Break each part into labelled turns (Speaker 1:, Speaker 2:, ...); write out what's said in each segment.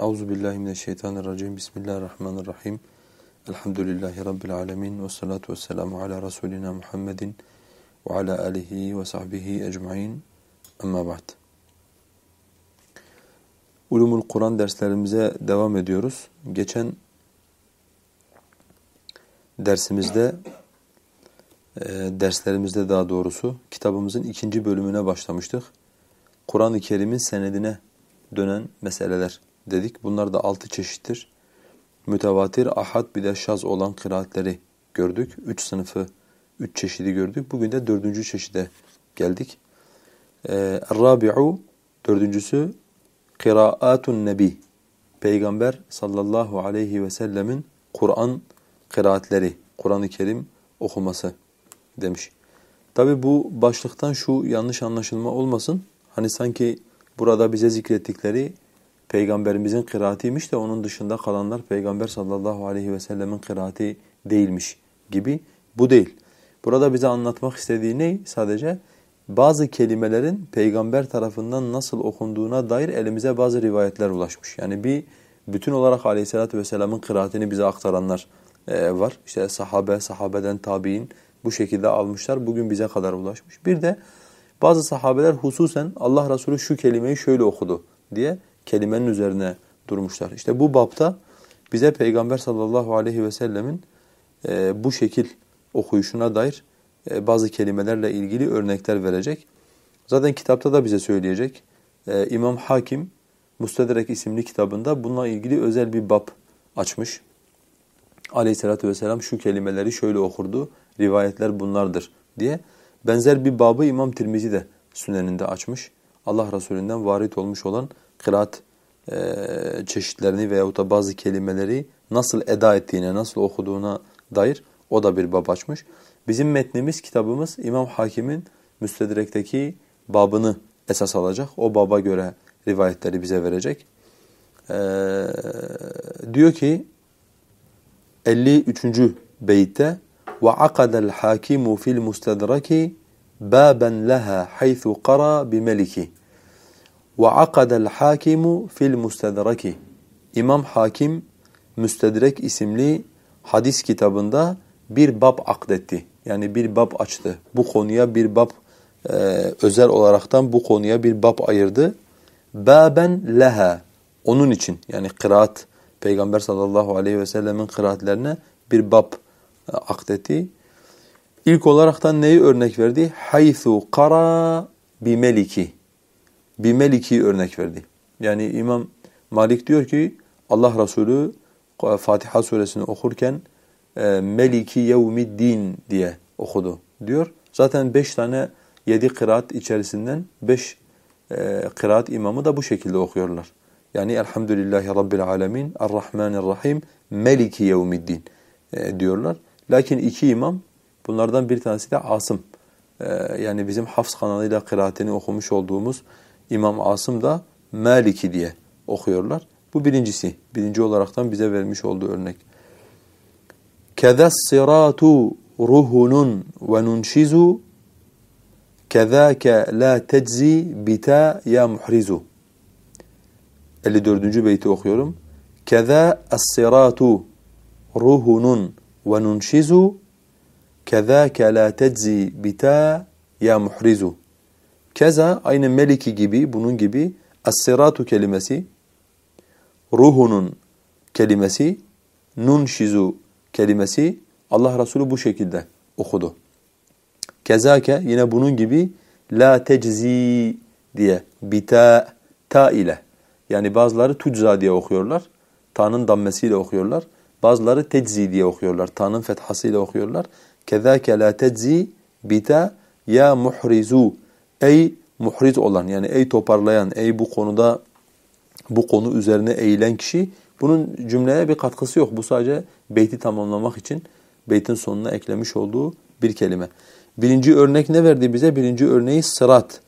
Speaker 1: Euzu billahi mineşşeytanirracim. Bismillahirrahmanirrahim. Elhamdülillahi rabbil alamin ve salatu vesselamu ala rasulina Muhammedin ve ala alihi ve sahbihi ecmaîn. Amma ba'd. Ulumul Kur'an derslerimize devam ediyoruz. Geçen dersimizde e, derslerimizde daha doğrusu kitabımızın ikinci bölümüne başlamıştık. Kur'an-ı Kerim'in senedine dönen meseleler dedik. Bunlar da altı çeşittir. Mütevatir, ahad bir de şaz olan kıraatleri gördük. Üç sınıfı, üç çeşidi gördük. Bugün de dördüncü çeşide geldik. Ee, Rabi'u, dördüncüsü kıraatun nebi. Peygamber sallallahu aleyhi ve sellemin Kur'an kıraatleri, Kur'an-ı Kerim okuması demiş. Tabi bu başlıktan şu yanlış anlaşılma olmasın. Hani sanki burada bize zikrettikleri peygamberimizin kıraatiymiş de onun dışında kalanlar peygamber sallallahu aleyhi ve sellemin kıraati değilmiş gibi. Bu değil. Burada bize anlatmak istediği ne? Sadece bazı kelimelerin peygamber tarafından nasıl okunduğuna dair elimize bazı rivayetler ulaşmış. Yani bir bütün olarak aleyhissalatü vesselamın kıraatini bize aktaranlar e, var. İşte sahabe, sahabeden tabi'in bu şekilde almışlar. Bugün bize kadar ulaşmış. Bir de bazı sahabeler hususen Allah Resulü şu kelimeyi şöyle okudu diye kelimenin üzerine durmuşlar. İşte bu bapta bize Peygamber sallallahu aleyhi ve sellemin e, bu şekil okuyuşuna dair e, bazı kelimelerle ilgili örnekler verecek. Zaten kitapta da bize söyleyecek. E, İmam Hakim Mustedrek isimli kitabında bununla ilgili özel bir bab açmış. Aleyhissalatü vesselam şu kelimeleri şöyle okurdu, rivayetler bunlardır diye. Benzer bir babı İmam Tirmizi de süneninde açmış. Allah Resulü'nden varit olmuş olan kıraat e, çeşitlerini veyahut da bazı kelimeleri nasıl eda ettiğine, nasıl okuduğuna dair o da bir bab açmış. Bizim metnimiz, kitabımız İmam Hakim'in Müstedrek'teki babını esas alacak. O baba göre rivayetleri bize verecek. Ee, diyor ki 53. beytte وَعَقَدَ الْحَاكِمُ فِي الْمُسْتَدْرَكِ بَابًا لَهَا حَيْثُ قَرَى بِمَلِكِ ve akadel hakimu fil mustedraki. İmam Hakim Müstedrek isimli hadis kitabında bir bab akdetti. Yani bir bab açtı. Bu konuya bir bab e, özel olaraktan bu konuya bir bab ayırdı. Baben leha. Onun için yani kıraat Peygamber sallallahu aleyhi ve sellemin kıraatlerine bir bab e, akdetti. İlk olaraktan neyi örnek verdi? Haythu kara bimeliki meliki. Bi meliki örnek verdi. Yani İmam Malik diyor ki Allah Resulü Fatiha suresini okurken e, Meliki yevmiddin diye okudu diyor. Zaten beş tane yedi kıraat içerisinden beş e, kıraat imamı da bu şekilde okuyorlar. Yani Elhamdülillahi Rabbil Alemin, Errahmanirrahim, Meliki yevmiddin e, diyorlar. Lakin iki imam, bunlardan bir tanesi de Asım. E, yani bizim Hafs kanalıyla kıraatini okumuş olduğumuz İmam Asım da Maliki diye okuyorlar. Bu birincisi. Birinci olaraktan bize vermiş olduğu örnek. Keza siratu ruhunun ve nunşizu kezâke la teczi bita ya muhrizu. 54. beyti okuyorum. Keza as-siratu ruhunun ve nunşizu kezâke la teczi bita ya muhrizu. Keza aynı meliki gibi, bunun gibi as-siratu kelimesi, ruhunun kelimesi, nunşizu kelimesi Allah Resulü bu şekilde okudu. Kezake yine bunun gibi la teczi diye bita ta ile yani bazıları tucza diye okuyorlar. Ta'nın dammesiyle okuyorlar. Bazıları teczi diye okuyorlar. Ta'nın fethasıyla okuyorlar. Kezake la teczi bita ya muhrizu ey muhriz olan yani ey toparlayan, ey bu konuda bu konu üzerine eğilen kişi bunun cümleye bir katkısı yok. Bu sadece beyti tamamlamak için beytin sonuna eklemiş olduğu bir kelime. Birinci örnek ne verdi bize? Birinci örneği sırat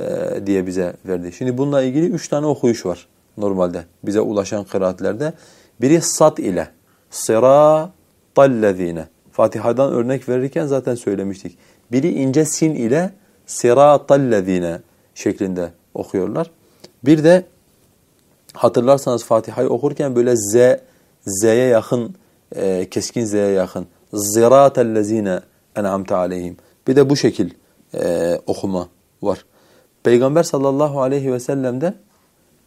Speaker 1: e, diye bize verdi. Şimdi bununla ilgili üç tane okuyuş var normalde bize ulaşan kıraatlerde. Biri sat ile sıratallezine. Fatiha'dan örnek verirken zaten söylemiştik. Biri ince sin ile sıratallezine şeklinde okuyorlar. Bir de hatırlarsanız Fatiha'yı okurken böyle Z, Z'ye yakın, e, keskin Z'ye yakın. Ziratellezine en'amte aleyhim. Bir de bu şekil e, okuma var. Peygamber sallallahu aleyhi ve sellem'de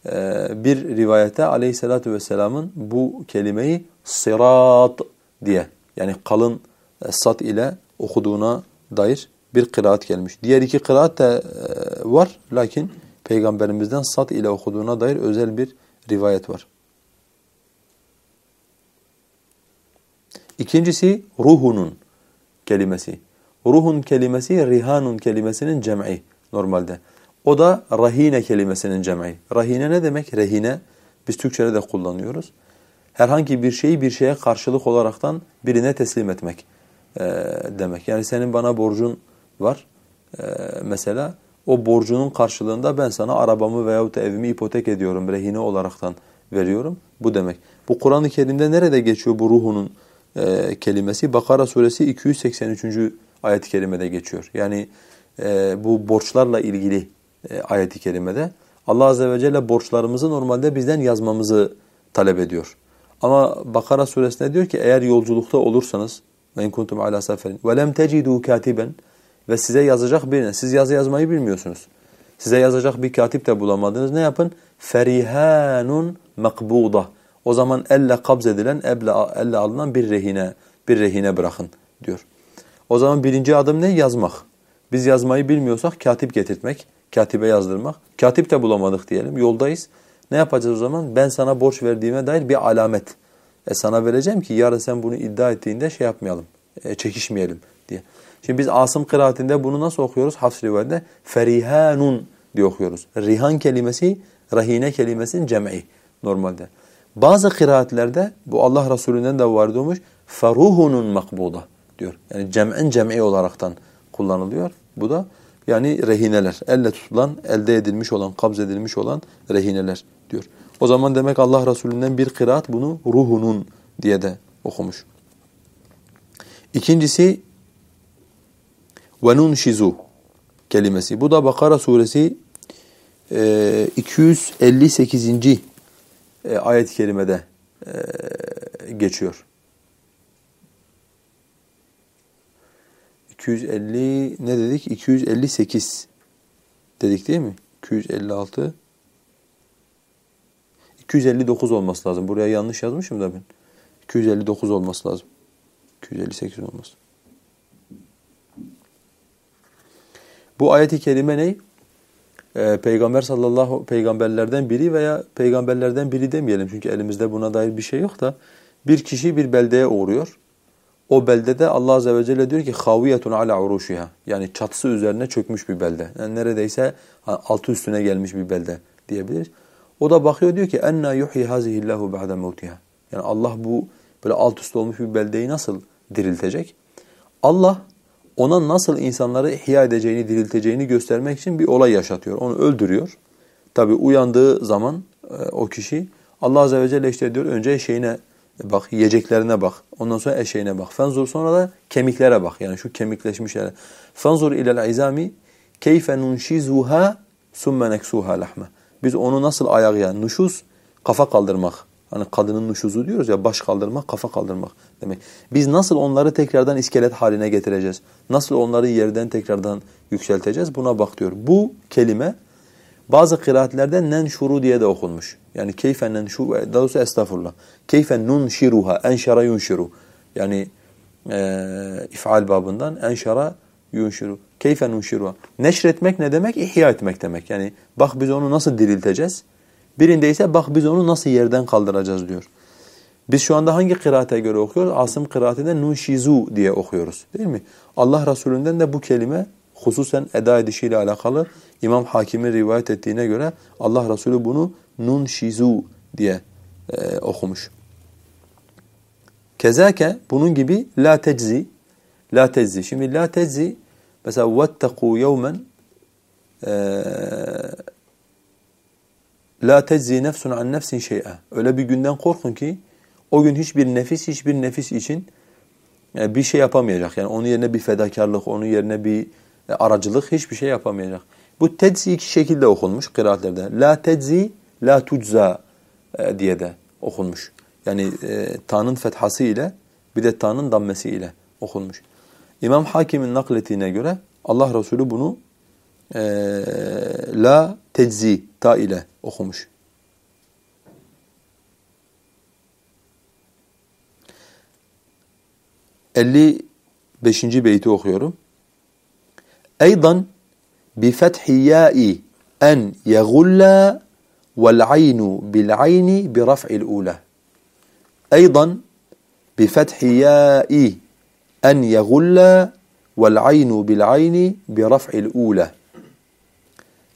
Speaker 1: e, bir rivayete aleyhissalatu vesselamın bu kelimeyi sırat diye yani kalın e, sat ile okuduğuna dair bir kıraat gelmiş. Diğer iki kıraat da e, var lakin peygamberimizden sat ile okuduğuna dair özel bir rivayet var. İkincisi ruhunun kelimesi. Ruhun kelimesi rihanun kelimesinin cem'i normalde. O da rahine kelimesinin cem'i. Rahine ne demek? Rehine biz Türkçe'de de kullanıyoruz. Herhangi bir şeyi bir şeye karşılık olaraktan birine teslim etmek e, demek. Yani senin bana borcun var e, mesela. O borcunun karşılığında ben sana arabamı veyahut evimi ipotek ediyorum, rehine olaraktan veriyorum. Bu demek. Bu Kur'an-ı Kerim'de nerede geçiyor bu ruhunun e, kelimesi? Bakara suresi 283. ayet-i kerimede geçiyor. Yani e, bu borçlarla ilgili e, ayet-i kerimede Allah azze ve celle borçlarımızı normalde bizden yazmamızı talep ediyor. Ama Bakara suresinde diyor ki eğer yolculukta olursanız men kuntum ala seferin ve lem tecidu ve size yazacak birine siz yazı yazmayı bilmiyorsunuz. Size yazacak bir katip de bulamadınız. Ne yapın? Ferihanun makbuda. O zaman elle kabz edilen, elle, alınan bir rehine, bir rehine bırakın diyor. O zaman birinci adım ne? Yazmak. Biz yazmayı bilmiyorsak katip getirtmek, katibe yazdırmak. Katip de bulamadık diyelim, yoldayız. Ne yapacağız o zaman? Ben sana borç verdiğime dair bir alamet. E sana vereceğim ki yarın sen bunu iddia ettiğinde şey yapmayalım, e, çekişmeyelim diye. Şimdi biz Asım kıraatinde bunu nasıl okuyoruz? Hafs rivayette ferihanun diye okuyoruz. Rihan kelimesi, rahine kelimesinin cem'i normalde. Bazı kıraatlerde bu Allah Resulü'nden de var olmuş. Feruhunun makbuda diyor. Yani cem'in cem'i olaraktan kullanılıyor. Bu da yani rehineler. Elle tutulan, elde edilmiş olan, kabz edilmiş olan rehineler diyor. O zaman demek Allah Resulü'nden bir kıraat bunu ruhunun diye de okumuş. İkincisi وَنُنْشِزُ kelimesi. Bu da Bakara suresi e, 258. E, ayet-i kerimede e, geçiyor. 250 ne dedik? 258 dedik değil mi? 256 259 olması lazım. Buraya yanlış yazmışım da ben. 259 olması lazım. 258 olması. Bu ayeti kerime ne? Ee, Peygamber sallallahu peygamberlerden biri veya peygamberlerden biri demeyelim çünkü elimizde buna dair bir şey yok da bir kişi bir beldeye uğruyor. O beldede Allah azze ve celle diyor ki haviyetun ala uruşiha. Yani çatısı üzerine çökmüş bir belde. Yani neredeyse altı üstüne gelmiş bir belde diyebiliriz. O da bakıyor diyor ki enna yuhyi hazihillahu ba'de mevtiha. Yani Allah bu böyle alt üst olmuş bir beldeyi nasıl diriltecek? Allah ona nasıl insanları ihya edeceğini, dirilteceğini göstermek için bir olay yaşatıyor. Onu öldürüyor. Tabi uyandığı zaman e, o kişi Allah Azze ve Celle işte diyor önce şeyine bak, yiyeceklerine bak. Ondan sonra eşeğine bak. Fenzur sonra da kemiklere bak. Yani şu kemikleşmiş yere. Fenzur ilel izami keyfe nunshizuha summe neksuha lahme. Biz onu nasıl ayak yani nuşuz kafa kaldırmak Hani kadının nuşuzu diyoruz ya baş kaldırmak, kafa kaldırmak demek. Biz nasıl onları tekrardan iskelet haline getireceğiz? Nasıl onları yerden tekrardan yükselteceğiz? Buna bak diyor. Bu kelime bazı kıraatlerde nenşuru diye de okunmuş. Yani keyfen nenşu, daha doğrusu estağfurullah. Keyfen nunşiruha, enşara yunşiru. Yani e, ifal babından enşara yunşiru. Keyfen nunşiruha. Neşretmek ne demek? İhya etmek demek. Yani bak biz onu nasıl dirilteceğiz? Birinde ise bak biz onu nasıl yerden kaldıracağız diyor. Biz şu anda hangi kıraate göre okuyoruz? Asım kıraatinde nunşizu diye okuyoruz değil mi? Allah Resulü'nden de bu kelime hususen eda edişiyle alakalı İmam Hakim'in rivayet ettiğine göre Allah Resulü bunu nunşizu diye e, okumuş. Kezake bunun gibi la teczi la teczi. Şimdi la teczi mesela vettekû yevmen La teczi nefsun an nefsin şey'a. Öyle bir günden korkun ki o gün hiçbir nefis hiçbir nefis için e, bir şey yapamayacak. Yani onun yerine bir fedakarlık, onun yerine bir e, aracılık hiçbir şey yapamayacak. Bu teczi iki şekilde okunmuş kıraatlerde. La teczi, la tucza e, diye de okunmuş. Yani e, ta'nın fethası ile bir de ta'nın dammesi ile okunmuş. İmam Hakim'in nakletine göre Allah Resulü bunu la teczi ta ile okumuş. Elli beşinci beyti okuyorum. Eydan bi fethi ya'i en yegulla vel aynu bil ayni bi raf'il ula. Eydan bi fethi ya'i en yegulla vel aynu bil ayni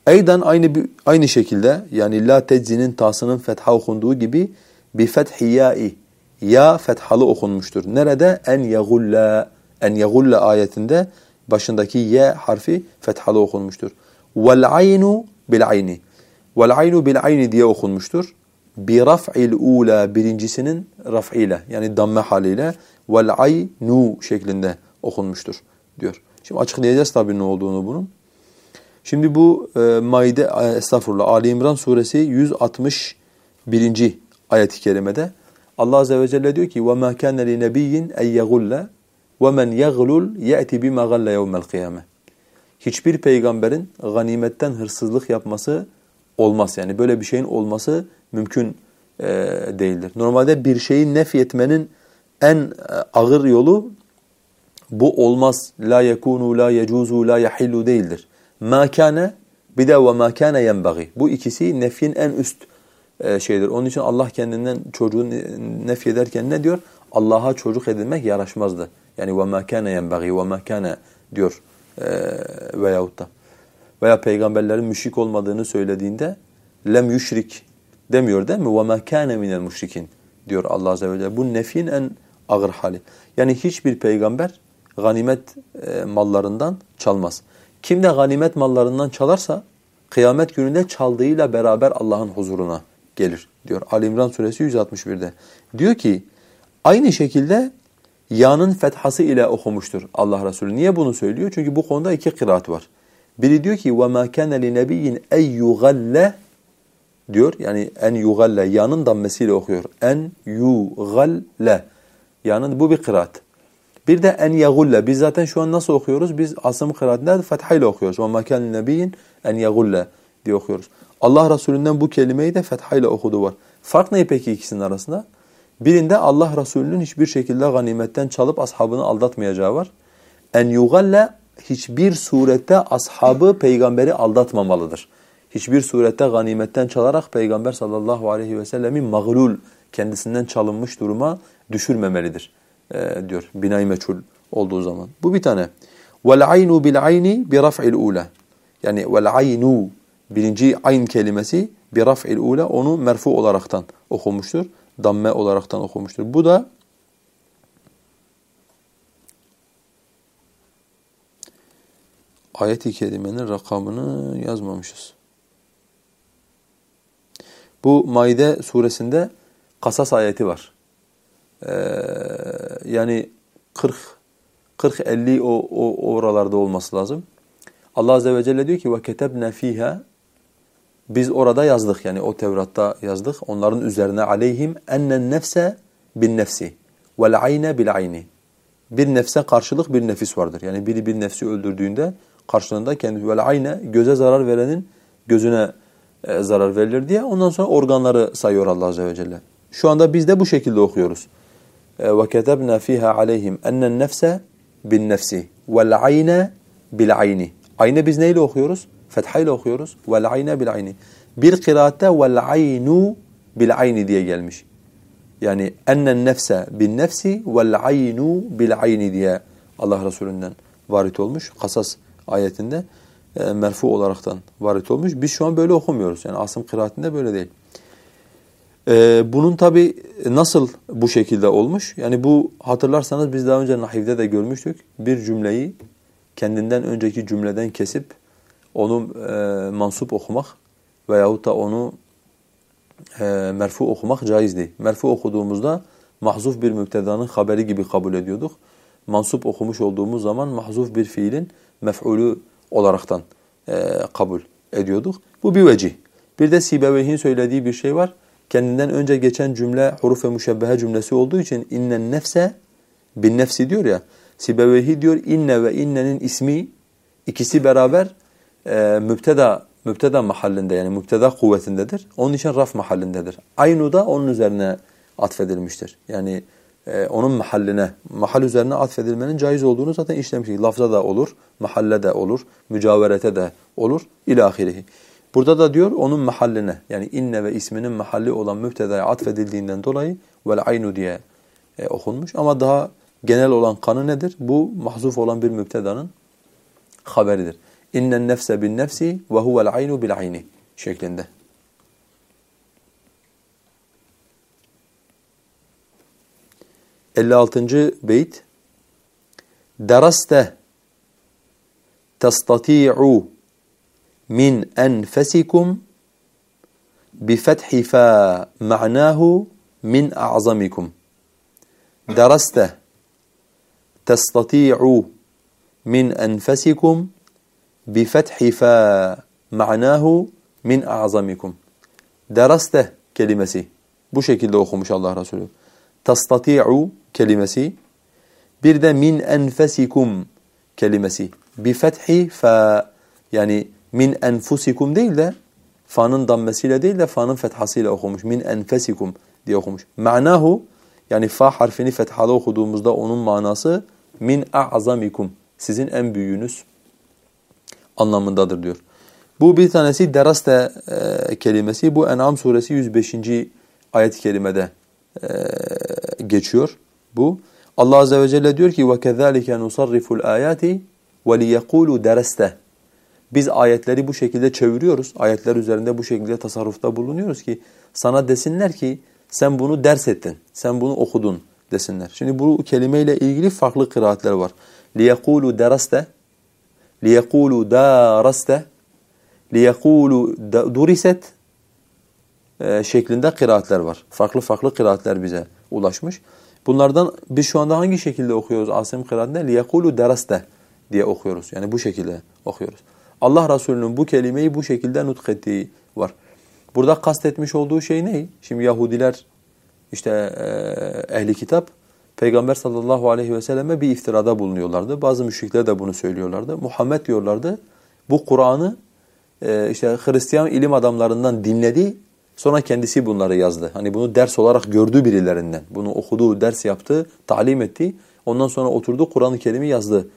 Speaker 1: Eydan aynı aynı şekilde yani la teczinin tasının fetha okunduğu gibi bi fethi ya'i ya fethalı okunmuştur. Nerede? En yegulla en yegulla ayetinde başındaki ye harfi fethalı okunmuştur. Vel aynu bil ayni. Vel aynu bil ayni diye okunmuştur. Bi raf'il ula birincisinin raf'iyle yani damme haliyle vel aynu şeklinde okunmuştur diyor. Şimdi açıklayacağız tabii ne olduğunu bunun. Şimdi bu e, Maide e, estağfurullah Ali İmran suresi 161. ayet-i kerimede Allah azze ve celle diyor ki وَمَا كَانَ لِنَبِيٍّ اَنْ يَغُلَّ وَمَنْ يَغْلُلْ يَأْتِ بِمَا غَلَّ يَوْمَ الْقِيَامَةِ Hiçbir peygamberin ganimetten hırsızlık yapması olmaz. Yani böyle bir şeyin olması mümkün e, değildir. Normalde bir şeyi nefyetmenin en e, ağır yolu bu olmaz, la yekunu, la yecuzu, la yahillu değildir. Ma kana bir de ve kana yenbaghi. Bu ikisi nefyin en üst e, şeydir. Onun için Allah kendinden çocuğu nefyederken ne diyor? Allah'a çocuk edinmek yaraşmazdı. Yani kana yenbaghi ve ma kana diyor e, veyahut da. Veya peygamberlerin müşrik olmadığını söylediğinde lem yüşrik demiyor değil mi? Ma kana minel müşrikin diyor Allah azze ve celle. Bu nefyin en ağır hali. Yani hiçbir peygamber ganimet e, mallarından çalmaz. Kim de ganimet mallarından çalarsa kıyamet gününde çaldığıyla beraber Allah'ın huzuruna gelir diyor. Ali İmran suresi 161'de. Diyor ki aynı şekilde yanın fethası ile okumuştur Allah Resulü. Niye bunu söylüyor? Çünkü bu konuda iki kıraat var. Biri diyor ki وَمَا كَانَ لِنَبِيٍّ اَنْ يُغَلَّ diyor. Yani en yugalle yanın dammesiyle okuyor. En yugalle. Yani bu bir kıraat. Bir de en yagulle. Biz zaten şu an nasıl okuyoruz? Biz asım kıraatinde fethayla okuyoruz. وَمَا كَانَ لِنَبِيٍّ en yagulle diye okuyoruz. Allah Resulü'nden bu kelimeyi de fethayla okudu var. Fark ne peki ikisinin arasında? Birinde Allah Resulü'nün hiçbir şekilde ganimetten çalıp ashabını aldatmayacağı var. En yugalle hiçbir surette ashabı peygamberi aldatmamalıdır. Hiçbir surette ganimetten çalarak peygamber sallallahu aleyhi ve sellemin mağlul kendisinden çalınmış duruma düşürmemelidir e, diyor binay meçhul olduğu zaman. Bu bir tane. Vel aynu bil ayni bi raf'il ula. Yani vel aynu birinci ayn kelimesi bi raf'il ula onu merfu olaraktan okumuştur. Damme olaraktan okumuştur. Bu da ayet-i kerimenin rakamını yazmamışız. Bu Maide suresinde kasas ayeti var. Ee, yani 40 40 50 o, o oralarda olması lazım. Allah azze ve celle diyor ki ve ketebna fiha biz orada yazdık yani o Tevrat'ta yazdık. Onların üzerine aleyhim ennen nefse bin nefsi vel ayne bil ayni. Bir nefse karşılık bir nefis vardır. Yani biri bir nefsi öldürdüğünde karşılığında kendi vel ayne göze zarar verenin gözüne e, zarar verilir diye ondan sonra organları sayıyor Allah azze ve celle. Şu anda biz de bu şekilde okuyoruz. Aleyhim ennen nefse bin nefsi vel ayne bil ayni. Ayne biz neyle okuyoruz? Fethayla okuyoruz. Bil ayni. Bir kıraatte bil ayni diye gelmiş. Yani nefsi vel aynu bil ayni diye Allah Resulü'nden varit olmuş. Kasas ayetinde e, merfu olaraktan varit olmuş. Biz şu an böyle okumuyoruz. Yani Asım kıraatinde böyle değil. Ee, bunun tabi nasıl bu şekilde olmuş? Yani bu hatırlarsanız biz daha önce Nahiv'de de görmüştük. Bir cümleyi kendinden önceki cümleden kesip onu e, mansup okumak veyahut da onu e, merfu okumak caizdi. Merfu okuduğumuzda mahzuf bir müptedanın haberi gibi kabul ediyorduk. Mansup okumuş olduğumuz zaman mahzuf bir fiilin mef'ulü olaraktan e, kabul ediyorduk. Bu bir vecih. Bir de Sibeveyh'in söylediği bir şey var. Kendinden önce geçen cümle huruf ve müşebbehe cümlesi olduğu için innen nefse bin nefsi diyor ya. Sibevehi diyor inne ve innenin ismi ikisi beraber e, mübteda mübteda mahallinde yani mübteda kuvvetindedir. Onun için raf mahallindedir. Aynu da onun üzerine atfedilmiştir. Yani e, onun mahalline, mahal üzerine atfedilmenin caiz olduğunu zaten işlemiştik. Lafza da olur, mahalle de olur, mücaverete de olur, ilahirihi. Burada da diyor onun mahalline yani inne ve isminin mahalli olan müptedaya atfedildiğinden dolayı vel aynu diye e, okunmuş. Ama daha genel olan kanı nedir? Bu mahzuf olan bir müptedanın haberidir. İnnen nefse bin nefsi ve huvel aynu bil ayni şeklinde. Elli altıncı beyt Deraste testati'u min enfesikum bifethi fa ma'nahu min a'zamikum. Deraste testati'u min enfesikum bifethi fa ma'nahu min a'zamikum. Deraste kelimesi bu şekilde okumuş Allah Resulü. Tastati'u kelimesi bir de min enfesikum kelimesi. Bifethi fa yani min enfusikum değil de fa'nın dammesiyle değil de fa'nın fethasıyla okumuş. Min enfesikum diye okumuş. Ma'nahu yani fa harfini fethalı okuduğumuzda onun manası min a'zamikum. Sizin en büyüğünüz anlamındadır diyor. Bu bir tanesi deraste e, kelimesi. Bu En'am suresi 105. ayet-i kerimede e, geçiyor. Bu Allah azze ve celle diyor ki وَكَذَٰلِكَ نُصَرِّفُ الْآيَاتِ وَلِيَقُولُوا دَرَسْتَ biz ayetleri bu şekilde çeviriyoruz. Ayetler üzerinde bu şekilde tasarrufta bulunuyoruz ki sana desinler ki sen bunu ders ettin, sen bunu okudun desinler. Şimdi bu kelimeyle ilgili farklı kıraatler var. لِيَقُولُوا دَرَسْتَ لِيَقُولُوا دَارَسْتَ لِيَقُولُوا دُرِسَتْ e, şeklinde kıraatler var. Farklı farklı kıraatler bize ulaşmış. Bunlardan biz şu anda hangi şekilde okuyoruz Asim kıraatinde? لِيَقُولُوا دَرَسْتَ diye okuyoruz. Yani bu şekilde okuyoruz. Allah Resulü'nün bu kelimeyi bu şekilde nutkettiği var. Burada kastetmiş olduğu şey ne? Şimdi Yahudiler işte ehli kitap Peygamber sallallahu aleyhi ve selleme bir iftirada bulunuyorlardı. Bazı müşrikler de bunu söylüyorlardı. Muhammed diyorlardı. Bu Kur'an'ı işte Hristiyan ilim adamlarından dinledi. Sonra kendisi bunları yazdı. Hani bunu ders olarak gördü birilerinden. Bunu okudu, ders yaptı, talim etti. Ondan sonra oturdu Kur'an-ı Kerim'i yazdı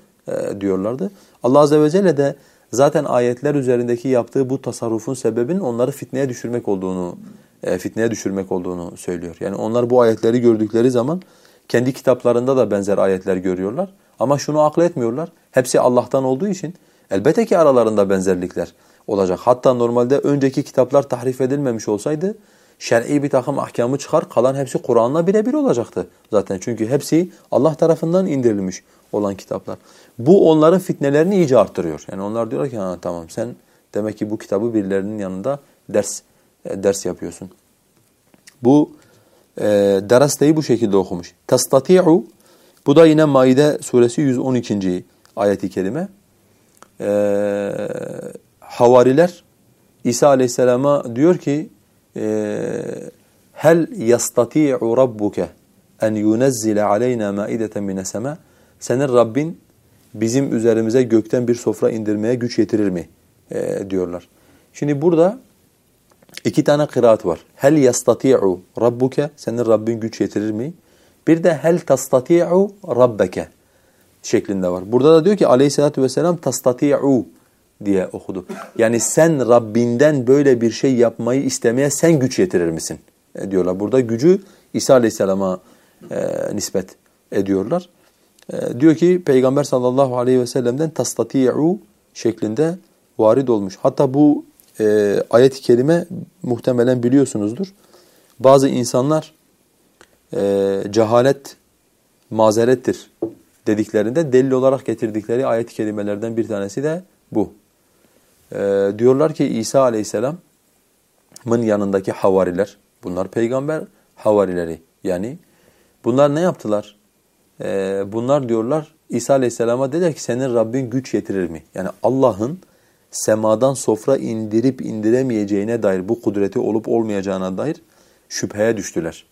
Speaker 1: diyorlardı. Allah azze ve celle de zaten ayetler üzerindeki yaptığı bu tasarrufun sebebinin onları fitneye düşürmek olduğunu e, fitneye düşürmek olduğunu söylüyor. Yani onlar bu ayetleri gördükleri zaman kendi kitaplarında da benzer ayetler görüyorlar ama şunu akletmiyorlar. Hepsi Allah'tan olduğu için elbette ki aralarında benzerlikler olacak. Hatta normalde önceki kitaplar tahrif edilmemiş olsaydı şer'i bir takım ahkamı çıkar kalan hepsi Kur'an'la birebir olacaktı zaten. Çünkü hepsi Allah tarafından indirilmiş olan kitaplar. Bu onların fitnelerini iyice arttırıyor. Yani onlar diyorlar ki ha tamam sen demek ki bu kitabı birilerinin yanında ders e, ders yapıyorsun. Bu e, derasteyi bu şekilde okumuş. Tastati'u bu da yine Maide suresi 112. ayeti kerime. E, havariler İsa aleyhisselama diyor ki e, hel yastati'u rabbuke en yunezzile aleyna maideten mine sema senin Rabbin bizim üzerimize gökten bir sofra indirmeye güç yetirir mi? E, diyorlar. Şimdi burada iki tane kıraat var. Hel yastati'u rabbuke senin Rabbin güç yetirir mi? Bir de hel tastati'u rabbeke şeklinde var. Burada da diyor ki aleyhissalatü vesselam tastati'u diye okudu. Yani sen Rabbinden böyle bir şey yapmayı istemeye sen güç yetirir misin? E, diyorlar. Burada gücü İsa aleyhisselama e, nispet ediyorlar. E, diyor ki Peygamber sallallahu aleyhi ve sellem'den tastati'u şeklinde varid olmuş. Hatta bu e, ayet-i kerime muhtemelen biliyorsunuzdur. Bazı insanlar e, cehalet mazerettir dediklerinde delil olarak getirdikleri ayet-i kerimelerden bir tanesi de bu. E, diyorlar ki İsa aleyhisselamın yanındaki havariler, bunlar peygamber havarileri yani bunlar ne yaptılar? E, bunlar diyorlar İsa Aleyhisselam'a dediler ki senin Rabbin güç yetirir mi? Yani Allah'ın semadan sofra indirip indiremeyeceğine dair bu kudreti olup olmayacağına dair şüpheye düştüler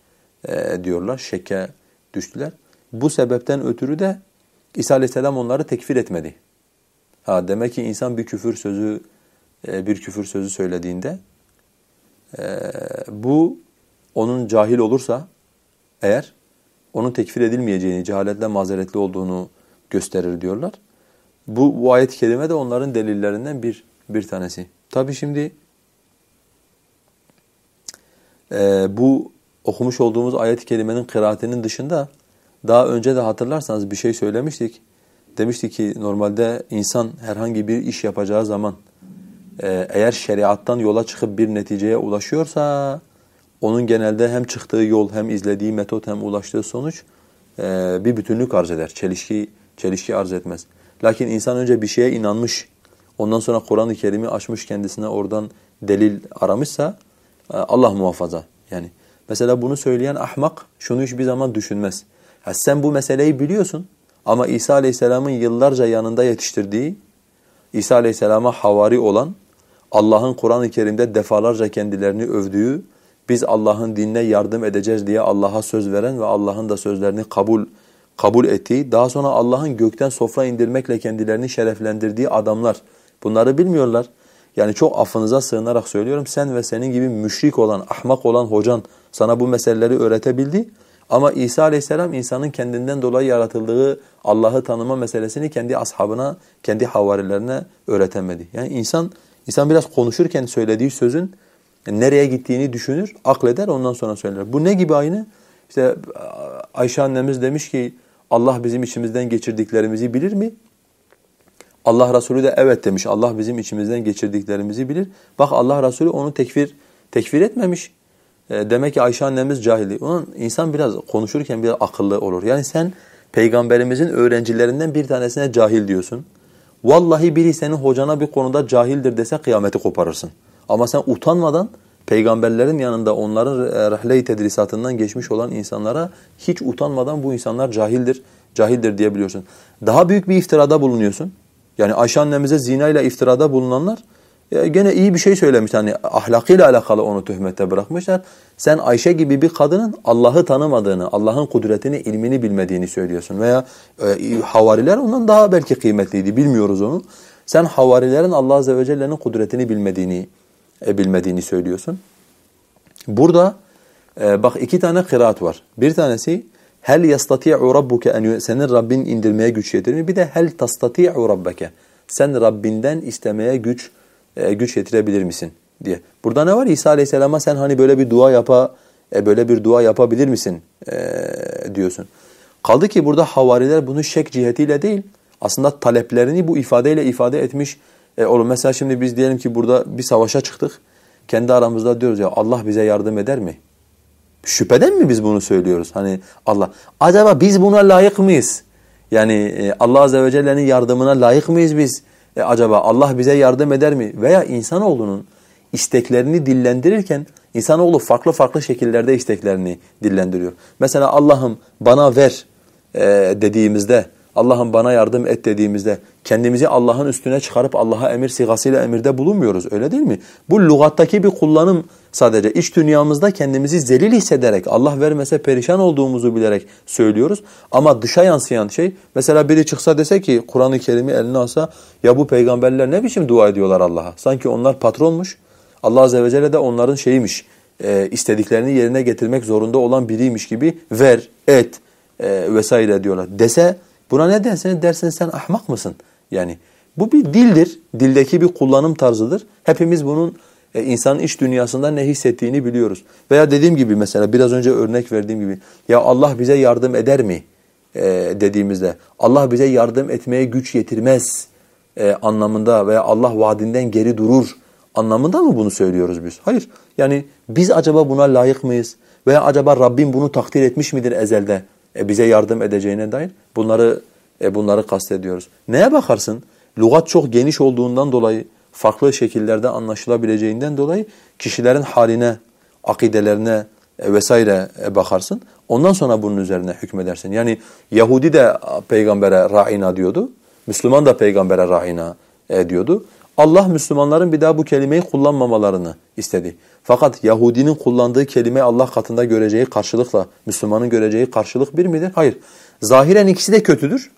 Speaker 1: e, diyorlar. Şekke düştüler. Bu sebepten ötürü de İsa Aleyhisselam onları tekfir etmedi. Ha demek ki insan bir küfür sözü e, bir küfür sözü söylediğinde e, bu onun cahil olursa eğer onun tekfir edilmeyeceğini, cehaletle mazeretli olduğunu gösterir diyorlar. Bu, bu ayet-i kerime de onların delillerinden bir bir tanesi. Tabi şimdi e, bu okumuş olduğumuz ayet-i kerimenin kıraatinin dışında daha önce de hatırlarsanız bir şey söylemiştik. Demiştik ki normalde insan herhangi bir iş yapacağı zaman e, eğer şeriattan yola çıkıp bir neticeye ulaşıyorsa onun genelde hem çıktığı yol hem izlediği metot hem ulaştığı sonuç e, bir bütünlük arz eder. Çelişki, çelişki arz etmez. Lakin insan önce bir şeye inanmış, ondan sonra Kur'an-ı Kerim'i açmış kendisine oradan delil aramışsa e, Allah muhafaza. Yani mesela bunu söyleyen ahmak şunu hiçbir zaman düşünmez. Ya sen bu meseleyi biliyorsun ama İsa Aleyhisselam'ın yıllarca yanında yetiştirdiği, İsa Aleyhisselam'a havari olan, Allah'ın Kur'an-ı Kerim'de defalarca kendilerini övdüğü, biz Allah'ın dinine yardım edeceğiz diye Allah'a söz veren ve Allah'ın da sözlerini kabul kabul ettiği, daha sonra Allah'ın gökten sofra indirmekle kendilerini şereflendirdiği adamlar. Bunları bilmiyorlar. Yani çok affınıza sığınarak söylüyorum. Sen ve senin gibi müşrik olan, ahmak olan hocan sana bu meseleleri öğretebildi. Ama İsa aleyhisselam insanın kendinden dolayı yaratıldığı Allah'ı tanıma meselesini kendi ashabına, kendi havarilerine öğretemedi. Yani insan insan biraz konuşurken söylediği sözün nereye gittiğini düşünür, akleder ondan sonra söyler. Bu ne gibi aynı? İşte Ayşe annemiz demiş ki Allah bizim içimizden geçirdiklerimizi bilir mi? Allah Resulü de evet demiş. Allah bizim içimizden geçirdiklerimizi bilir. Bak Allah Resulü onu tekfir tekfir etmemiş. E, demek ki Ayşe annemiz cahildi. Onun insan biraz konuşurken biraz akıllı olur. Yani sen peygamberimizin öğrencilerinden bir tanesine cahil diyorsun. Vallahi biri senin hocana bir konuda cahildir dese kıyameti koparırsın. Ama sen utanmadan peygamberlerin yanında onların e, rehle-i tedrisatından geçmiş olan insanlara hiç utanmadan bu insanlar cahildir, cahildir diyebiliyorsun. Daha büyük bir iftirada bulunuyorsun. Yani Ayşe annemize zina ile iftirada bulunanlar ya gene iyi bir şey söylemiş. Hani ahlakıyla alakalı onu töhmette bırakmışlar. Sen Ayşe gibi bir kadının Allah'ı tanımadığını, Allah'ın kudretini, ilmini bilmediğini söylüyorsun. Veya e, havariler ondan daha belki kıymetliydi. Bilmiyoruz onu. Sen havarilerin Allah Azze ve Celle'nin kudretini bilmediğini e, bilmediğini söylüyorsun. Burada e, bak iki tane kıraat var. Bir tanesi hel yastati'u rabbuke en senin Rabbin indirmeye güç yetirir mi? Bir de hel tastati'u rabbeke. Sen Rabbinden istemeye güç e, güç yetirebilir misin diye. Burada ne var? İsa Aleyhisselam'a sen hani böyle bir dua yapa e, böyle bir dua yapabilir misin e, diyorsun. Kaldı ki burada havariler bunu şek cihetiyle değil aslında taleplerini bu ifadeyle ifade etmiş. E, oğlum mesela şimdi biz diyelim ki burada bir savaşa çıktık. Kendi aramızda diyoruz ya Allah bize yardım eder mi? Şüpheden mi biz bunu söylüyoruz? Hani Allah acaba biz buna layık mıyız? Yani e, Allah azze ve celle'nin yardımına layık mıyız biz? E, acaba Allah bize yardım eder mi? Veya insanoğlunun isteklerini dillendirirken insanoğlu farklı farklı şekillerde isteklerini dillendiriyor. Mesela Allah'ım bana ver e, dediğimizde Allah'ım bana yardım et dediğimizde kendimizi Allah'ın üstüne çıkarıp Allah'a emir sigasıyla emirde bulunmuyoruz öyle değil mi? Bu lügattaki bir kullanım sadece iç dünyamızda kendimizi zelil hissederek Allah vermese perişan olduğumuzu bilerek söylüyoruz. Ama dışa yansıyan şey mesela biri çıksa dese ki Kur'an-ı Kerim'i eline alsa ya bu peygamberler ne biçim dua ediyorlar Allah'a? Sanki onlar patronmuş Allah Azze ve Celle de onların şeymiş e, istediklerini yerine getirmek zorunda olan biriymiş gibi ver, et e, vesaire diyorlar dese Buna ne derseniz derseniz sen ahmak mısın? Yani bu bir dildir. Dildeki bir kullanım tarzıdır. Hepimiz bunun e, insanın iç dünyasında ne hissettiğini biliyoruz. Veya dediğim gibi mesela biraz önce örnek verdiğim gibi ya Allah bize yardım eder mi e, dediğimizde Allah bize yardım etmeye güç yetirmez e, anlamında veya Allah vaadinden geri durur anlamında mı bunu söylüyoruz biz? Hayır. Yani biz acaba buna layık mıyız? Veya acaba Rabbim bunu takdir etmiş midir ezelde? E, bize yardım edeceğine dair bunları e, bunları kastediyoruz. Neye bakarsın? Lugat çok geniş olduğundan dolayı farklı şekillerde anlaşılabileceğinden dolayı kişilerin haline, akidelerine e, vesaire e, bakarsın. Ondan sonra bunun üzerine hükmedersin. Yani Yahudi de peygambere ra'ina diyordu. Müslüman da peygambere ra'ina e, diyordu. Allah Müslümanların bir daha bu kelimeyi kullanmamalarını istedi. Fakat Yahudinin kullandığı kelime Allah katında göreceği karşılıkla Müslümanın göreceği karşılık bir midir? Hayır. Zahiren ikisi de kötüdür.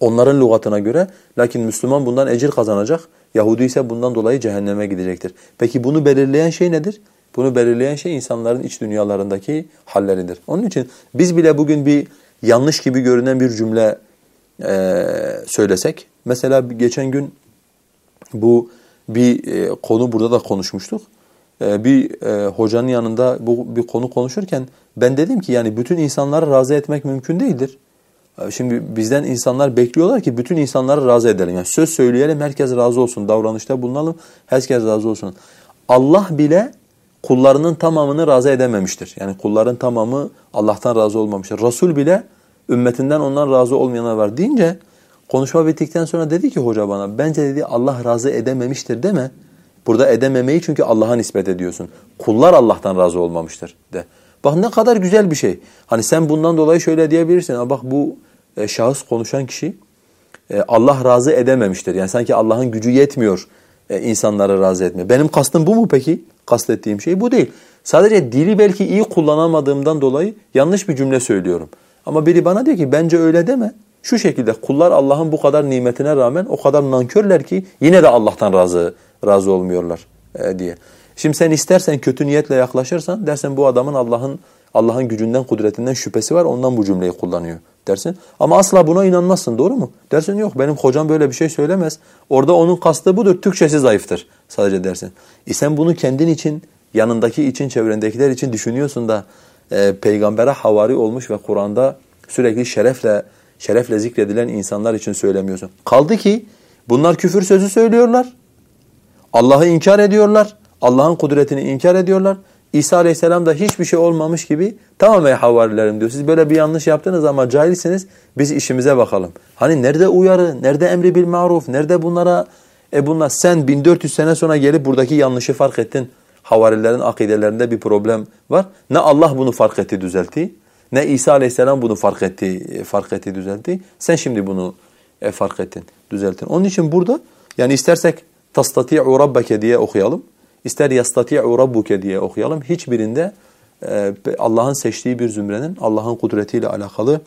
Speaker 1: Onların lügatına göre. Lakin Müslüman bundan ecir kazanacak. Yahudi ise bundan dolayı cehenneme gidecektir. Peki bunu belirleyen şey nedir? Bunu belirleyen şey insanların iç dünyalarındaki halleridir. Onun için biz bile bugün bir yanlış gibi görünen bir cümle e, söylesek. Mesela geçen gün bu bir e, konu burada da konuşmuştuk. E, bir e, hocanın yanında bu bir konu konuşurken ben dedim ki yani bütün insanları razı etmek mümkün değildir. E, şimdi bizden insanlar bekliyorlar ki bütün insanları razı edelim. Yani söz söyleyelim, herkes razı olsun. Davranışta bulunalım, herkes razı olsun. Allah bile kullarının tamamını razı edememiştir. Yani kulların tamamı Allah'tan razı olmamıştır. Resul bile ümmetinden ondan razı olmayanlar var deyince konuşma bittikten sonra dedi ki hoca bana bence dedi Allah razı edememiştir deme. Burada edememeyi çünkü Allah'a nispet ediyorsun. Kullar Allah'tan razı olmamıştır de. Bak ne kadar güzel bir şey. Hani sen bundan dolayı şöyle diyebilirsin. Bak bu e, şahıs konuşan kişi e, Allah razı edememiştir. Yani sanki Allah'ın gücü yetmiyor e, insanları razı etmeye. Benim kastım bu mu peki? Kastettiğim şey bu değil. Sadece dili belki iyi kullanamadığımdan dolayı yanlış bir cümle söylüyorum. Ama biri bana diyor ki bence öyle deme. Şu şekilde kullar Allah'ın bu kadar nimetine rağmen o kadar nankörler ki yine de Allah'tan razı razı olmuyorlar e, diye. Şimdi sen istersen kötü niyetle yaklaşırsan dersen bu adamın Allah'ın Allah'ın gücünden, kudretinden şüphesi var ondan bu cümleyi kullanıyor dersin. Ama asla buna inanmazsın doğru mu? Dersin yok benim kocam böyle bir şey söylemez. Orada onun kastı budur. Türkçesi zayıftır sadece dersin. E sen bunu kendin için, yanındaki için, çevrendekiler için düşünüyorsun da e, peygambere havari olmuş ve Kur'an'da sürekli şerefle şerefle zikredilen insanlar için söylemiyorsun. Kaldı ki bunlar küfür sözü söylüyorlar. Allah'ı inkar ediyorlar. Allah'ın kudretini inkar ediyorlar. İsa Aleyhisselam da hiçbir şey olmamış gibi tamam ey havarilerim diyor. Siz böyle bir yanlış yaptınız ama cahilsiniz biz işimize bakalım. Hani nerede uyarı, nerede emri bil maruf, nerede bunlara e bunlar sen 1400 sene sonra gelip buradaki yanlışı fark ettin. Havarilerin akidelerinde bir problem var. Ne Allah bunu fark etti düzeltti. Ne İsa Aleyhisselam bunu fark etti, e, fark etti düzeltti. Sen şimdi bunu e, fark ettin, düzelttin. Onun için burada yani istersek tastati'u rabbeke diye okuyalım. İster yastati'u rabbuke diye okuyalım. Hiçbirinde e, Allah'ın seçtiği bir zümrenin Allah'ın kudretiyle alakalı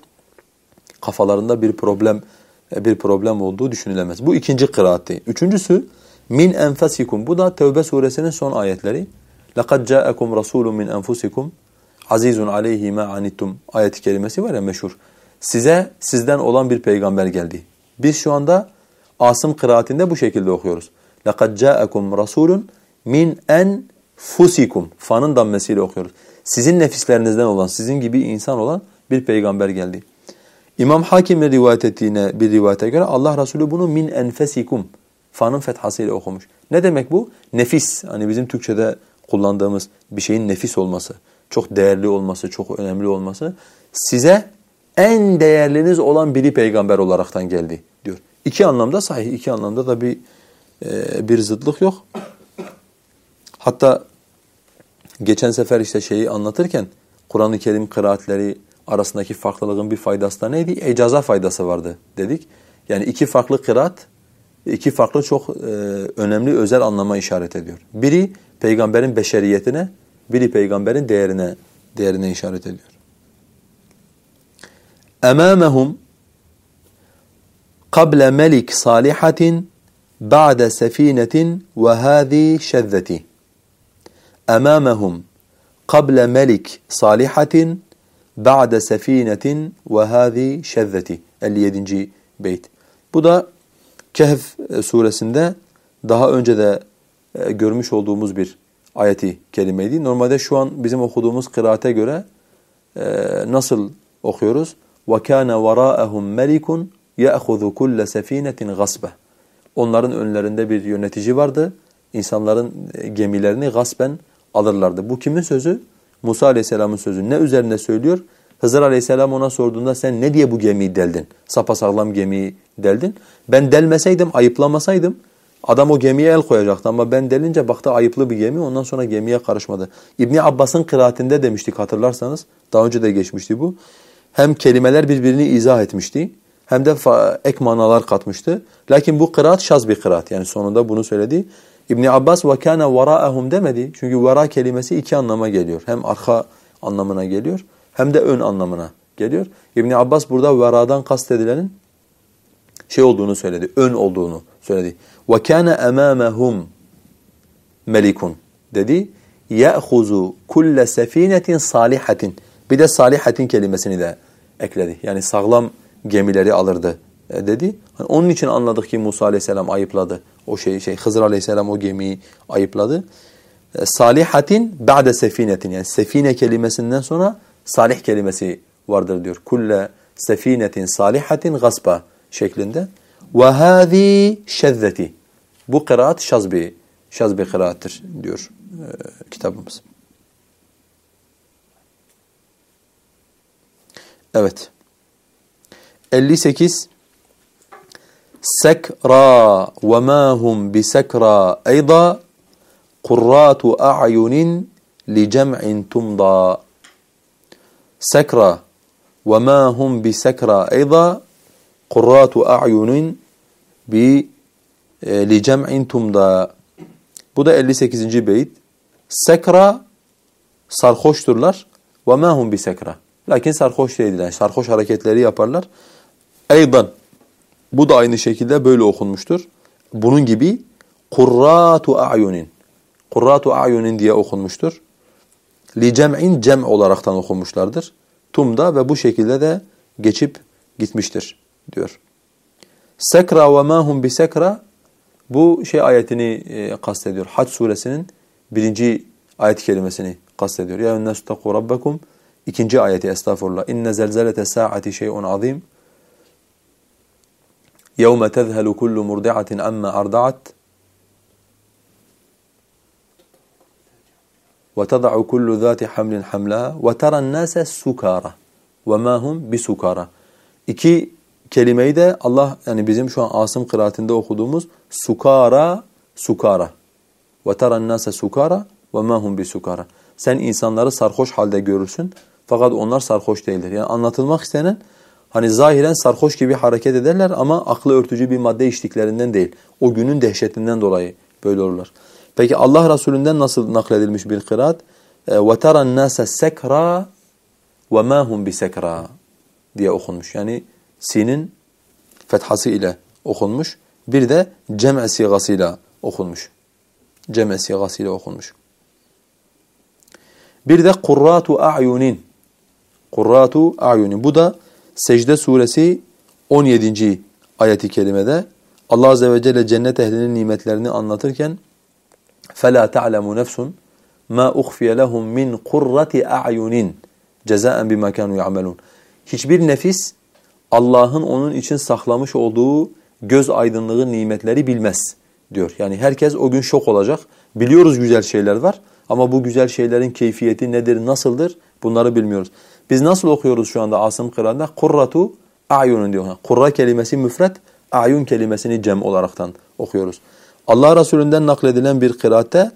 Speaker 1: kafalarında bir problem e, bir problem olduğu düşünülemez. Bu ikinci kıraatti. Üçüncüsü min enfasikum. Bu da Tevbe suresinin son ayetleri. لَقَدْ جَاءَكُمْ رَسُولٌ مِنْ أَنْفُسِكُمْ Azizun aleyhi ma anittum ayeti kerimesi var ya meşhur. Size sizden olan bir peygamber geldi. Biz şu anda Asım kıraatinde bu şekilde okuyoruz. لَقَدْ جَاءَكُمْ رَسُولٌ min enfusikum. Fanın dammesiyle okuyoruz. Sizin nefislerinizden olan, sizin gibi insan olan bir peygamber geldi. İmam Hakim'le rivayet ettiğine bir rivayete göre Allah Resulü bunu min enfesikum fanın fethasıyla okumuş. Ne demek bu? Nefis. Hani bizim Türkçe'de kullandığımız bir şeyin nefis olması, çok değerli olması, çok önemli olması. Size en değerliniz olan biri peygamber olaraktan geldi diyor. İki anlamda sahih, iki anlamda da bir e, bir zıtlık yok. Hatta geçen sefer işte şeyi anlatırken Kur'an-ı Kerim kıraatleri arasındaki farklılığın bir faydası da neydi? Ecaza faydası vardı dedik. Yani iki farklı kıraat, iki farklı çok e, önemli özel anlama işaret ediyor. Biri peygamberin beşeriyetine, biri peygamberin değerine değerine işaret ediyor. Emamehum قبل melik salihatin ba'de sefinetin ve hâzî şezzeti. Emamehum قبل melik salihatin ba'de sefinetin ve hâzî şezzeti. 57. beyt. Bu da Kehf suresinde daha önce de e, görmüş olduğumuz bir ayeti kelimeydi. Normalde şu an bizim okuduğumuz kıraate göre e, nasıl okuyoruz? وَكَانَ وَرَاءَهُمْ مَلِكٌ يَأْخُذُ كُلَّ سَف۪ينَةٍ غَصْبَ Onların önlerinde bir yönetici vardı. İnsanların e, gemilerini gaspen alırlardı. Bu kimin sözü? Musa Aleyhisselam'ın sözü. Ne üzerine söylüyor? Hızır Aleyhisselam ona sorduğunda sen ne diye bu gemiyi deldin? Sapasağlam gemiyi deldin. Ben delmeseydim, ayıplamasaydım adam o gemiye el koyacaktı ama ben delince baktı ayıplı bir gemi ondan sonra gemiye karışmadı. İbni Abbas'ın kıraatinde demiştik hatırlarsanız. Daha önce de geçmişti bu. Hem kelimeler birbirini izah etmişti. hem de ek manalar katmıştı. Lakin bu kıraat şaz bir kıraat. Yani sonunda bunu söyledi. İbn Abbas ve kana varaahum demedi. Çünkü vara kelimesi iki anlama geliyor. Hem arka anlamına geliyor hem de ön anlamına geliyor. İbn Abbas burada veradan kastedilenin şey olduğunu söyledi. Ön olduğunu söyledi. Ve kana emamehum melikun dedi. Ya'khuzu kulle sefinetin salihatin. Bir de salihatin kelimesini de ekledi. Yani sağlam gemileri alırdı e, dedi. Yani onun için anladık ki Musa aleyhisselam ayıpladı. O şey şey Hızır aleyhisselam o gemiyi ayıpladı. Salihatin ba'de sefinetin yani sefine kelimesinden sonra salih kelimesi vardır diyor. Kulle sefinetin salihatin gasba şeklinde. Ve hâzî şezzeti. Bu kıraat şaz bir, şaz bir kıraattır diyor e, kitabımız. Evet. 58 Sekra ve ma hum bi sekra eyda kurratu a'yunin li cem'in tumda Sekra ve ma hum bi sekra eyda kurratu a'yunin bi li cem'in tumda Bu da 58. beyit. Sekra sarhoşturlar ve ma hum bi sekra. Lakin sarhoş değiller. Sarhoş hareketleri yaparlar. Eydan. Bu da aynı şekilde böyle okunmuştur. Bunun gibi kurratu a'yunin. Kurratu a'yunin diye okunmuştur. Li cem'in cem olaraktan okunmuşlardır. Tumda ve bu şekilde de geçip gitmiştir diyor. Sekra ve ma hum bi sekra bu şey ayetini e, kastediyor. Hac suresinin birinci ayet kelimesini kastediyor. Ya ennasu taku rabbakum İkinci ayeti estağfurullah. İnne zelzelete saati şey'un azim. يَوْمَ تَذْهَلُ كُلُّ مُرْدِعَةٍ أَمَّا أَرْضَعَتْ وَتَضَعُ كُلُّ ذَاتِ حَمْلٍ حَمْلَهَا وَتَرَى النَّاسَ سُكَارَ وَمَا هُمْ بِسُكَارَ İki kelimeyi de Allah yani bizim şu an Asım kıraatinde okuduğumuz sukara sukara وَتَرَى النَّاسَ سُكَارَ وَمَا هُمْ بِسُكَارَ Sen insanları sarhoş halde görürsün fakat onlar sarhoş değildir. Yani anlatılmak istenen hani zahiren sarhoş gibi hareket ederler ama aklı örtücü bir madde içtiklerinden değil. O günün dehşetinden dolayı böyle olurlar. Peki Allah Resulü'nden nasıl nakledilmiş bir kıraat? وَتَرَى النَّاسَ سَكْرًا وَمَا هُمْ بِسَكْرًا diye okunmuş. Yani Sin'in fethası ile okunmuş. Bir de cem'e sigasıyla okunmuş. Cem'e sigasıyla okunmuş. Bir de kurratu a'yunin. Kurratu a'yunin. Bu da Secde suresi 17. ayeti kerimede Allah azze ve celle cennet ehlinin nimetlerini anlatırken فَلَا تَعْلَمُ نَفْسٌ مَا اُخْفِيَ لَهُمْ مِنْ قُرَّةِ اَعْيُنٍ جَزَاءً بِمَا كَانُوا يَعْمَلُونَ Hiçbir nefis Allah'ın onun için saklamış olduğu göz aydınlığı nimetleri bilmez diyor. Yani herkes o gün şok olacak. Biliyoruz güzel şeyler var ama bu güzel şeylerin keyfiyeti nedir, nasıldır bunları bilmiyoruz. Biz nasıl okuyoruz şu anda Asım Kıraat'ta? Kurratu a'yunun diyor. Kurra kelimesi müfret, a'yun kelimesini cem olaraktan okuyoruz. Allah Resulü'nden nakledilen bir kıraatte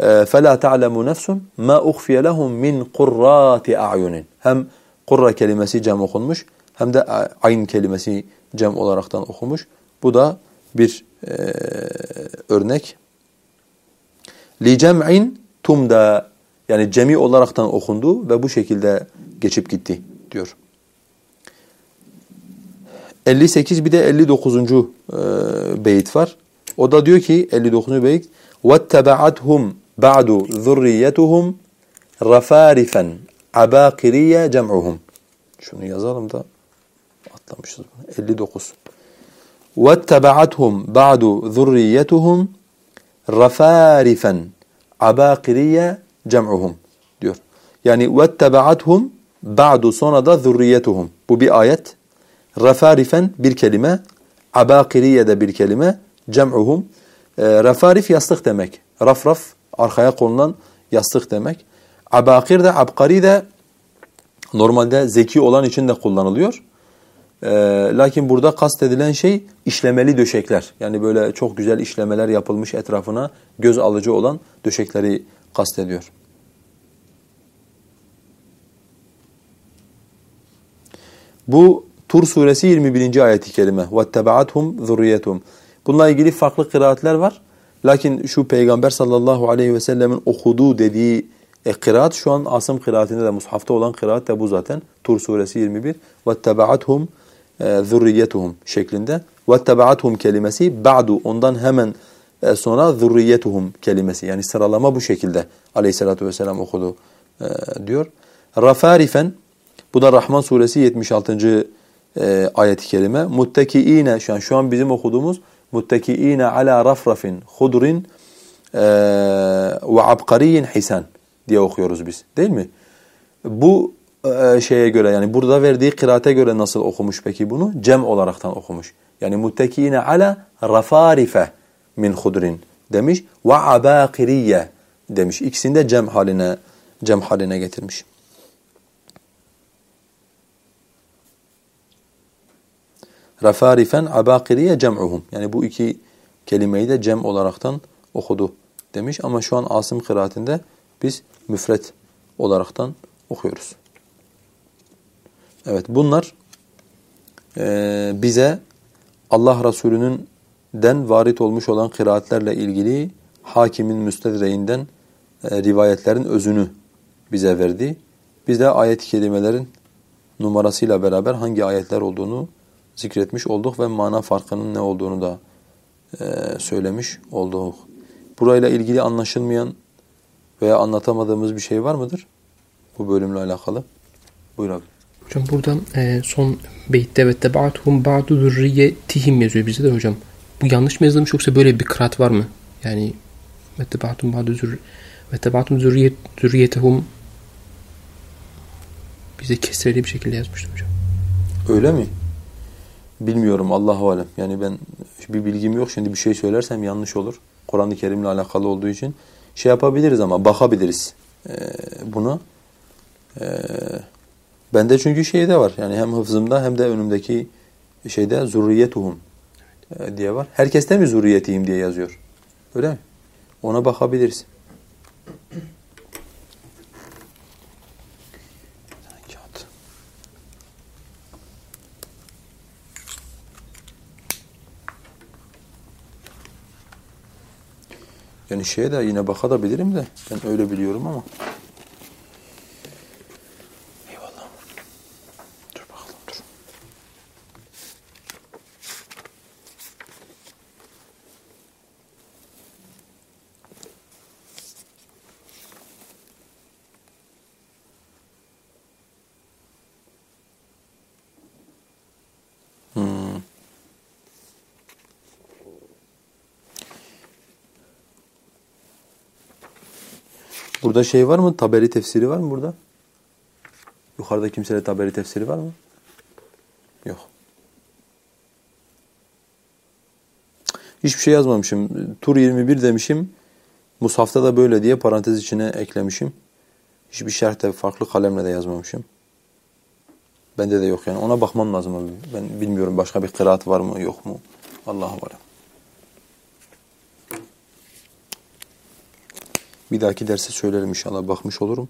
Speaker 1: فَلَا تَعْلَمُ نَفْسٌ مَا اُخْفِيَ لَهُمْ مِنْ قُرَّاتِ اَعْيُنٍ Hem kurra kelimesi cem okunmuş hem de ayn kelimesi cem olaraktan okumuş. Bu da bir e, örnek. لِجَمْعٍ تُمْدَى Yani cemi olaraktan okundu ve bu şekilde geçip gitti diyor. 58 bir de 59. E, beyit var. O da diyor ki 59. beyit وَاتَّبَعَتْهُمْ بَعْدُ ذُرِّيَّتُهُمْ رَفَارِفًا عَبَاقِرِيَّ جَمْعُهُمْ Şunu yazalım da atlamışız bunu. 59. وَاتَّبَعَتْهُمْ بَعْدُ ذُرِّيَّتُهُمْ رَفَارِفًا عَبَاقِرِيَّ جَمْعُهُمْ diyor. Yani وَاتَّبَعَتْهُمْ ba'du sonra da zurriyetuhum. Bu bir ayet. Refarifen bir kelime. Abakiriye de bir kelime. Cem'uhum. E, refarif yastık demek. Rafraf arkaya konulan yastık demek. Abakir de abkari de normalde zeki olan için de kullanılıyor. E, lakin burada kastedilen şey işlemeli döşekler. Yani böyle çok güzel işlemeler yapılmış etrafına göz alıcı olan döşekleri kastediyor. Bu Tur suresi 21. ayeti kerime. وَاتَّبَعَتْهُمْ ذُرِّيَّتُهُمْ Bununla ilgili farklı kıraatler var. Lakin şu Peygamber sallallahu aleyhi ve sellemin okuduğu dediği e, kıraat şu an Asım kıraatinde de mushafta olan kıraat da bu zaten. Tur suresi 21. وَاتَّبَعَتْهُمْ ذُرِّيَّتُهُمْ e, zurriyetuhum şeklinde. Vettebaatuhum kelimesi ba'du ondan hemen e, sonra zurriyetuhum kelimesi. Yani sıralama bu şekilde aleyhissalatu vesselam okudu e, diyor. Rafarifen bu da Rahman suresi 76. ayet-i kerime. Muttakiine şu an şu an bizim okuduğumuz muttakiine ala rafrafin hudrin ve abkariyin hisan diye okuyoruz biz. Değil mi? Bu şeye göre yani burada verdiği kıraate göre nasıl okumuş peki bunu? Cem olaraktan okumuş. Yani muttekiine ala rafarife min hudrin demiş ve abakiriye demiş. İkisini de cem haline cem haline getirmiş. Rafarifen abakiriye cem'uhum. Yani bu iki kelimeyi de cem olaraktan okudu demiş ama şu an Asım kıraatinde biz müfret olaraktan okuyoruz. Evet bunlar e, bize Allah Resulü'nün den varit olmuş olan kıraatlerle ilgili hakimin müstedreğinden e, rivayetlerin özünü bize verdi. Biz de ayet-i kerimelerin numarasıyla beraber hangi ayetler olduğunu zikretmiş olduk ve mana farkının ne olduğunu da e, söylemiş olduk. Burayla ilgili anlaşılmayan veya anlatamadığımız bir şey var mıdır? Bu bölümle alakalı. Buyur abi.
Speaker 2: Hocam buradan e, son beytte ve teba'atuhum ba'du zürriyetihim yazıyor bize de hocam. Bu yanlış mı yazılmış yoksa böyle bir kıraat var mı? Yani ve teba'atum ba'du zürri ve teba'atum zürriyet, bize kesreli bir şekilde yazmıştım hocam.
Speaker 1: Öyle mi? Bilmiyorum Allahu alem. Yani ben bir bilgim yok. Şimdi bir şey söylersem yanlış olur. Kur'an-ı Kerim'le alakalı olduğu için şey yapabiliriz ama bakabiliriz e, buna. E, bende çünkü şey de var. Yani hem hıfzımda hem de önümdeki şeyde zurriyetuhum e, diye var. Herkeste mi zurriyetiyim diye yazıyor. Öyle mi? Ona bakabiliriz. Yani şeye de yine bakabilirim de ben öyle biliyorum ama. Burada şey var mı? Taberi tefsiri var mı burada? Yukarıda kimsede taberi tefsiri var mı? Yok. Hiçbir şey yazmamışım. Tur 21 demişim. Mushafta da böyle diye parantez içine eklemişim. Hiçbir şerhte farklı kalemle de yazmamışım. Bende de yok yani. Ona bakmam lazım. Ben bilmiyorum başka bir kıraat var mı yok mu? Allahu alem. Bir dahaki derse söylerim inşallah. Bakmış olurum.